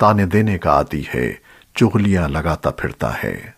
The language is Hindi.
ताने देने का आदि है चुगलियाँ लगाता फिरता है।